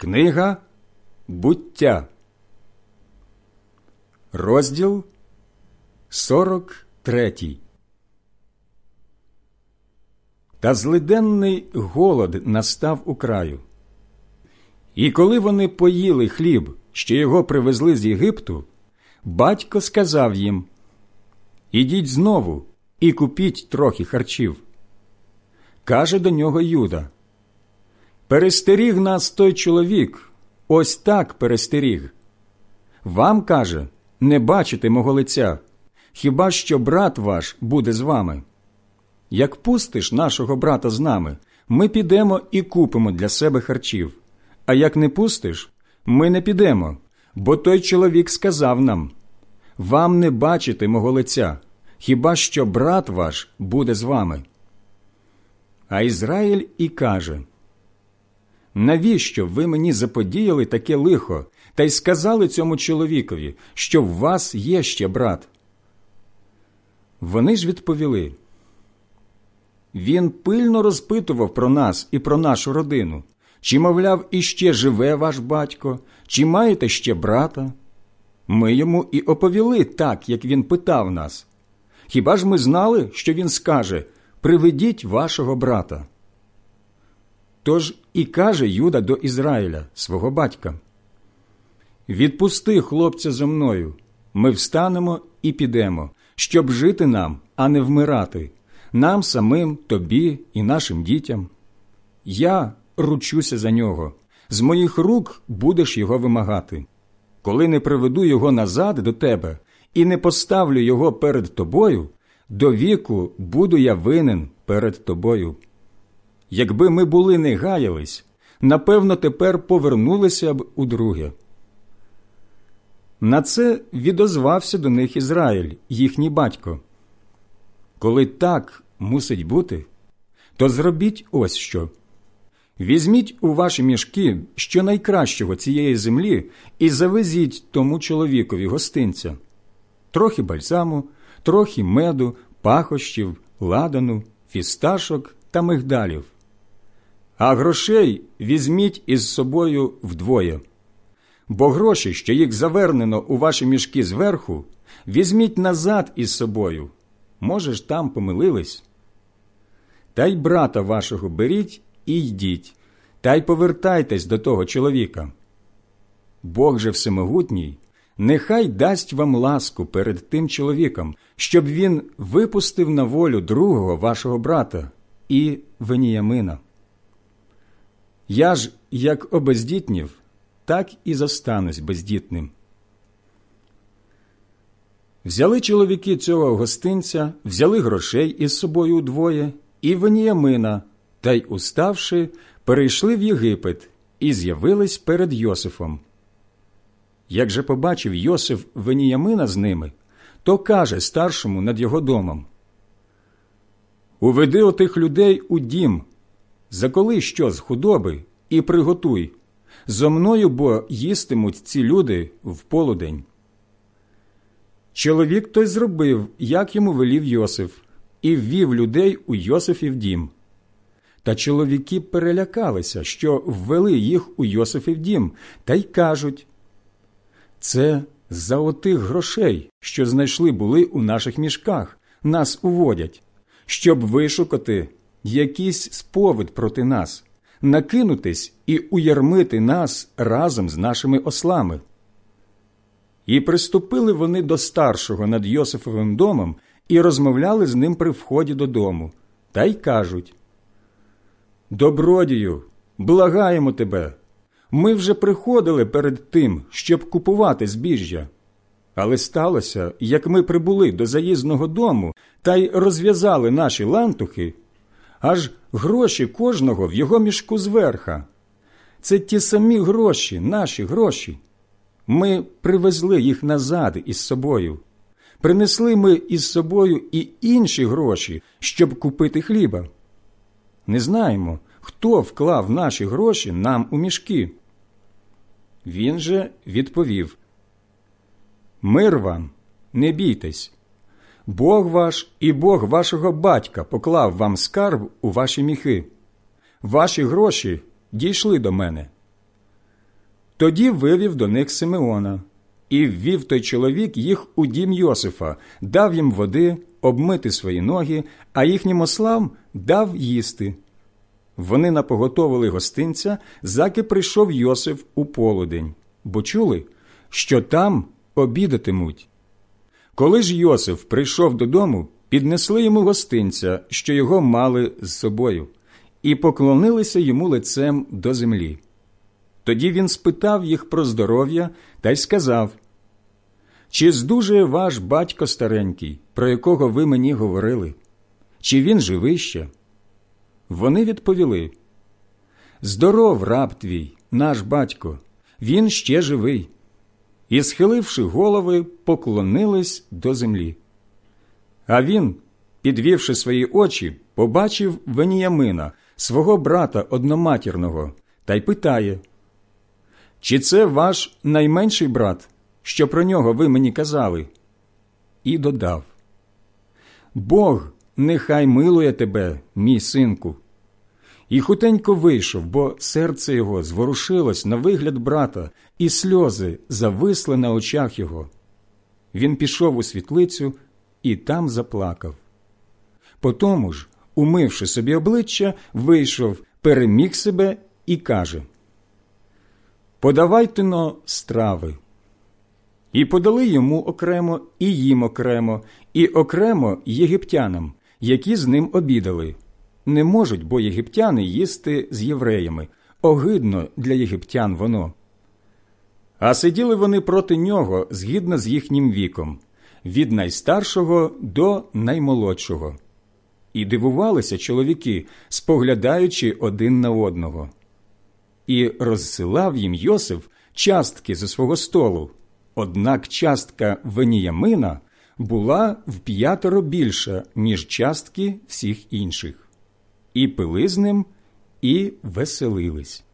Книга буття, розділ 43 Та злиденний голод настав у краю. І коли вони поїли хліб, що його привезли з Єгипту, батько сказав їм Ідіть знову і купіть трохи харчів. Каже до нього Юда Перестеріг нас той чоловік, ось так перестеріг. Вам каже, не бачите мого лиця, хіба що брат ваш буде з вами. Як пустиш нашого брата з нами, ми підемо і купимо для себе харчів, а як не пустиш, ми не підемо, бо той чоловік сказав нам Вам не бачите мого лиця, хіба що брат ваш буде з вами. А Ізраїль і каже навіщо ви мені заподіяли таке лихо та й сказали цьому чоловікові, що в вас є ще брат? Вони ж відповіли. Він пильно розпитував про нас і про нашу родину, чи, мовляв, іще живе ваш батько, чи маєте ще брата? Ми йому і оповіли так, як він питав нас. Хіба ж ми знали, що він скаже Приведіть вашого брата? Тож і каже Юда до Ізраїля, свого батька: Відпусти хлопця за мною, ми встанемо і підемо, щоб жити нам, а не вмирати, нам самим, тобі і нашим дітям. Я ручуся за нього, з моїх рук будеш його вимагати. Коли не приведу його назад до тебе і не поставлю його перед тобою, до віку буду я винен перед тобою. Якби ми були не гаялись, напевно, тепер повернулися б удруге. На це відозвався до них Ізраїль, їхній батько. Коли так мусить бути, то зробіть ось що. Візьміть у ваші мішки що найкращого цієї землі і завезіть тому чоловікові гостинця, трохи бальзаму, трохи меду, пахощів, ладану, фісташок та мигдалів а грошей візьміть із собою вдвоє. Бо гроші, що їх завернено у ваші мішки зверху, візьміть назад із собою. Може ж, там помилились. Та й брата вашого беріть і йдіть, та й повертайтесь до того чоловіка. Бог же всемогутній, нехай дасть вам ласку перед тим чоловіком, щоб він випустив на волю другого вашого брата і Веніямина. Я ж, як обездітнів, так і зостанусь бездітним. Взяли чоловіки цього гостинця, взяли грошей із собою удвоє і Веніямина, та й, уставши, перейшли в Єгипет і з'явились перед Йосифом. Як же побачив Йосиф Веніямина з ними, то каже старшому над його домом Уведи отих людей у дім, заколи що з худоби і приготуй. Зо мною бо їстимуть ці люди в полудень. Чоловік той зробив, як йому велів Йосиф, і ввів людей у Йосифів дім. Та чоловіки перелякалися, що ввели їх у Йосифів дім, та й кажуть це за отих грошей, що знайшли були у наших мішках, нас уводять, щоб вишукати якийсь сповід проти нас, накинутись і уярмити нас разом з нашими ослами. І приступили вони до старшого над Йосифовим домом і розмовляли з ним при вході додому, та й кажуть Добродію, благаємо тебе. Ми вже приходили перед тим, щоб купувати збіжжя. Але сталося, як ми прибули до заїзного дому та й розв'язали наші лантухи, аж гроші кожного в його мішку зверха. Це ті самі гроші, наші гроші. Ми привезли їх назад із собою. Принесли ми із собою і інші гроші, щоб купити хліба. Не знаємо, хто вклав наші гроші нам у мішки. Він же відповів Мир вам, не бійтесь. Бог ваш і Бог вашого батька поклав вам скарб у ваші міхи. Ваші гроші дійшли до мене. Тоді вивів до них Симеона, і ввів той чоловік їх у дім Йосифа, дав їм води, обмити свої ноги, а їхнім ослам дав їсти. Вони напоготовили гостинця, заки прийшов Йосиф у полудень, бо чули, що там обідатимуть. Коли ж Йосиф прийшов додому, піднесли йому гостинця, що його мали з собою, і поклонилися йому лицем до землі. Тоді він спитав їх про здоров'я та й сказав Чи здужує ваш батько старенький, про якого ви мені говорили? Чи він живий ще? Вони відповіли Здоров, раб твій, наш батько, він ще живий. І, схиливши голови, поклонились до землі. А він, підвівши свої очі, побачив Веніямина, свого брата одноматірного, та й питає Чи це ваш найменший брат, що про нього ви мені казали? І додав Бог нехай милує тебе, мій синку. І хутенько вийшов, бо серце його зворушилось на вигляд брата, і сльози зависли на очах його. Він пішов у світлицю і там заплакав. Потому ж, умивши собі обличчя, вийшов, переміг себе і каже Подавайте но страви. І подали йому окремо, і їм окремо, і окремо єгиптянам, які з ним обідали. Не можуть, бо єгиптяни їсти з євреями. Огидно для єгиптян воно. А сиділи вони проти нього згідно з їхнім віком, від найстаршого до наймолодшого. І дивувалися чоловіки, споглядаючи один на одного. І розсилав їм Йосиф частки зі свого столу, однак частка Веніямина була в п'ятеро більша, ніж частки всіх інших, і пили з ним, і веселились.